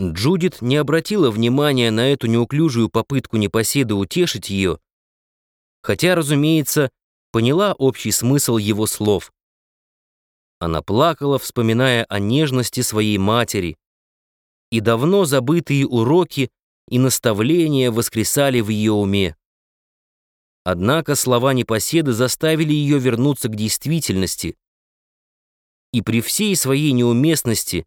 Джудит не обратила внимания на эту неуклюжую попытку непоседы утешить ее, хотя, разумеется, поняла общий смысл его слов. Она плакала, вспоминая о нежности своей матери, и давно забытые уроки и наставления воскресали в ее уме. Однако слова непоседы заставили ее вернуться к действительности, и при всей своей неуместности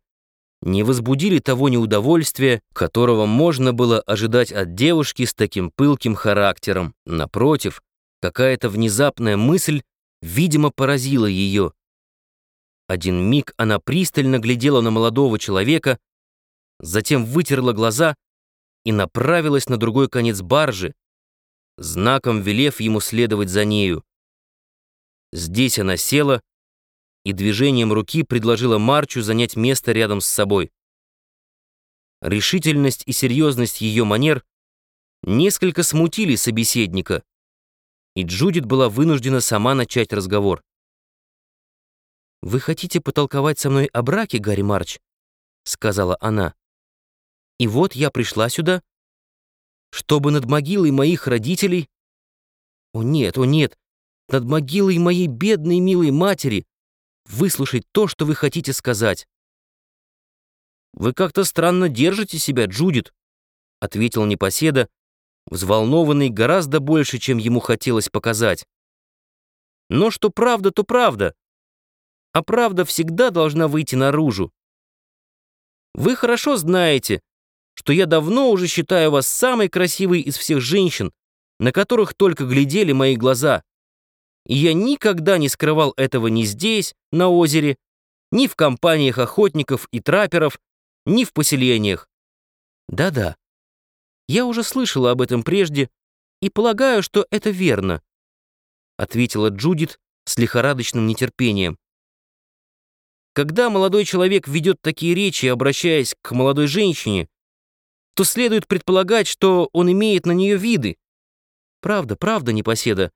не возбудили того неудовольствия, которого можно было ожидать от девушки с таким пылким характером. Напротив, какая-то внезапная мысль, видимо, поразила ее. Один миг она пристально глядела на молодого человека, затем вытерла глаза и направилась на другой конец баржи, знаком велев ему следовать за нею. Здесь она села, и движением руки предложила Марчу занять место рядом с собой. Решительность и серьезность ее манер несколько смутили собеседника, и Джудит была вынуждена сама начать разговор. «Вы хотите потолковать со мной о браке, Гарри Марч?» — сказала она. «И вот я пришла сюда, чтобы над могилой моих родителей... О нет, о нет, над могилой моей бедной милой матери выслушать то, что вы хотите сказать. «Вы как-то странно держите себя, Джудит», — ответил непоседа, взволнованный гораздо больше, чем ему хотелось показать. «Но что правда, то правда, а правда всегда должна выйти наружу. Вы хорошо знаете, что я давно уже считаю вас самой красивой из всех женщин, на которых только глядели мои глаза. И я никогда не скрывал этого ни здесь, на озере, ни в компаниях охотников и трапперов, ни в поселениях. Да-да, я уже слышала об этом прежде и полагаю, что это верно, ответила Джудит с лихорадочным нетерпением. Когда молодой человек ведет такие речи, обращаясь к молодой женщине, то следует предполагать, что он имеет на нее виды. Правда, правда, непоседа.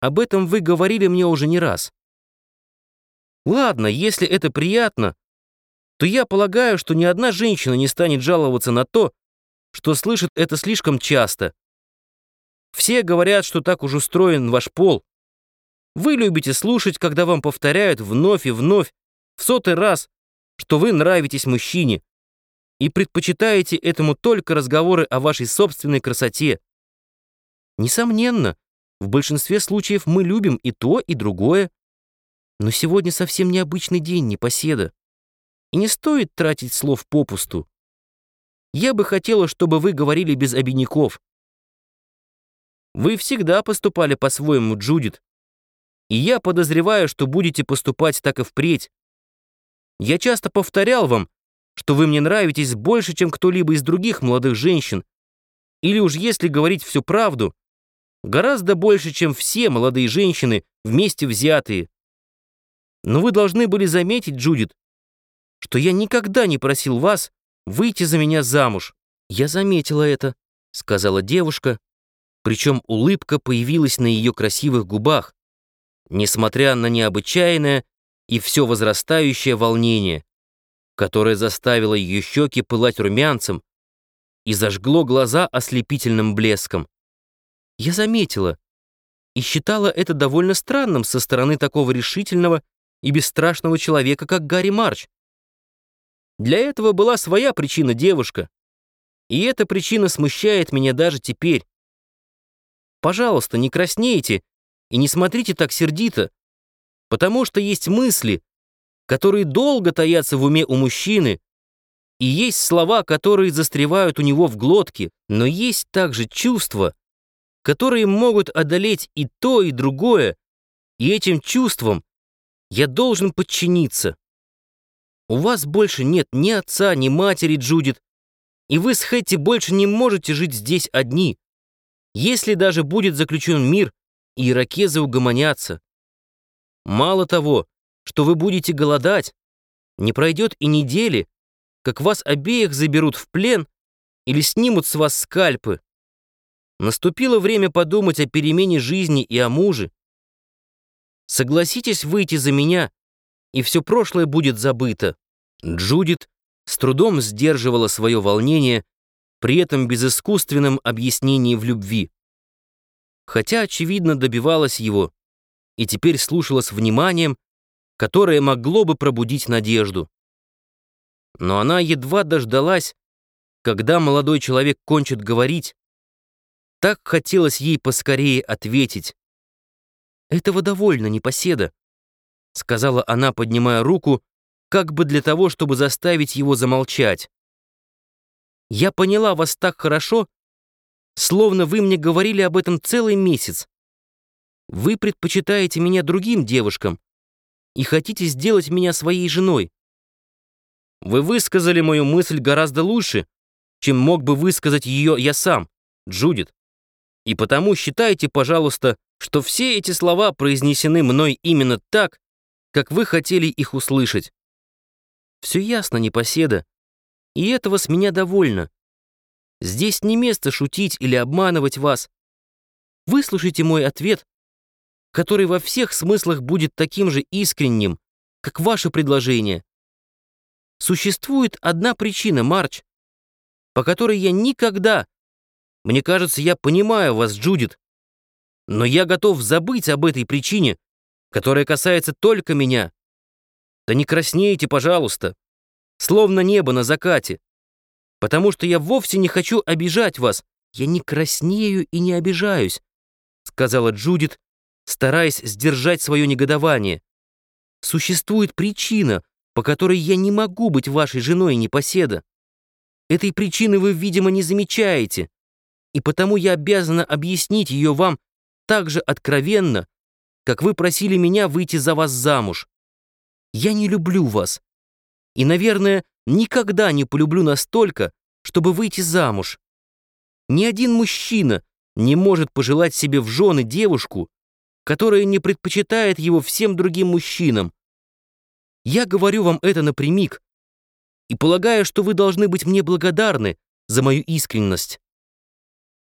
Об этом вы говорили мне уже не раз. Ладно, если это приятно, то я полагаю, что ни одна женщина не станет жаловаться на то, что слышит это слишком часто. Все говорят, что так уж устроен ваш пол. Вы любите слушать, когда вам повторяют вновь и вновь, в сотый раз, что вы нравитесь мужчине, и предпочитаете этому только разговоры о вашей собственной красоте. Несомненно, в большинстве случаев мы любим и то, и другое. Но сегодня совсем необычный день, непоседа. И не стоит тратить слов попусту. Я бы хотела, чтобы вы говорили без обиняков. Вы всегда поступали по-своему, Джудит. И я подозреваю, что будете поступать так и впредь. Я часто повторял вам, что вы мне нравитесь больше, чем кто-либо из других молодых женщин. Или уж если говорить всю правду, Гораздо больше, чем все молодые женщины вместе взятые. Но вы должны были заметить, Джудит, что я никогда не просил вас выйти за меня замуж. Я заметила это, сказала девушка, причем улыбка появилась на ее красивых губах, несмотря на необычайное и все возрастающее волнение, которое заставило ее щеки пылать румянцем и зажгло глаза ослепительным блеском. Я заметила и считала это довольно странным со стороны такого решительного и бесстрашного человека, как Гарри Марч. Для этого была своя причина девушка, и эта причина смущает меня даже теперь. Пожалуйста, не краснейте и не смотрите так сердито, потому что есть мысли, которые долго таятся в уме у мужчины, и есть слова, которые застревают у него в глотке, но есть также чувства, которые могут одолеть и то, и другое, и этим чувствам я должен подчиниться. У вас больше нет ни отца, ни матери, Джудит, и вы с Хэтти больше не можете жить здесь одни. Если даже будет заключен мир, и иракезы угомонятся. Мало того, что вы будете голодать, не пройдет и недели, как вас обеих заберут в плен или снимут с вас скальпы. Наступило время подумать о перемене жизни и о муже. Согласитесь выйти за меня, и все прошлое будет забыто. Джудит с трудом сдерживала свое волнение, при этом без искусственном объяснении в любви. Хотя, очевидно, добивалась его и теперь слушала с вниманием, которое могло бы пробудить надежду. Но она едва дождалась, когда молодой человек кончит говорить. Так хотелось ей поскорее ответить. «Этого довольно, непоседа», — сказала она, поднимая руку, как бы для того, чтобы заставить его замолчать. «Я поняла вас так хорошо, словно вы мне говорили об этом целый месяц. Вы предпочитаете меня другим девушкам и хотите сделать меня своей женой. Вы высказали мою мысль гораздо лучше, чем мог бы высказать ее я сам, Джудит. И потому считайте, пожалуйста, что все эти слова произнесены мной именно так, как вы хотели их услышать. Все ясно, непоседа, и этого с меня довольно. Здесь не место шутить или обманывать вас. Выслушайте мой ответ, который во всех смыслах будет таким же искренним, как ваше предложение. Существует одна причина, Марч, по которой я никогда... Мне кажется, я понимаю вас, Джудит, но я готов забыть об этой причине, которая касается только меня. Да не краснейте, пожалуйста, словно небо на закате, потому что я вовсе не хочу обижать вас. Я не краснею и не обижаюсь, сказала Джудит, стараясь сдержать свое негодование. Существует причина, по которой я не могу быть вашей женой, непоседа. Этой причины вы, видимо, не замечаете, и потому я обязана объяснить ее вам так же откровенно, как вы просили меня выйти за вас замуж. Я не люблю вас. И, наверное, никогда не полюблю настолько, чтобы выйти замуж. Ни один мужчина не может пожелать себе в жены девушку, которая не предпочитает его всем другим мужчинам. Я говорю вам это напрямик и полагаю, что вы должны быть мне благодарны за мою искренность.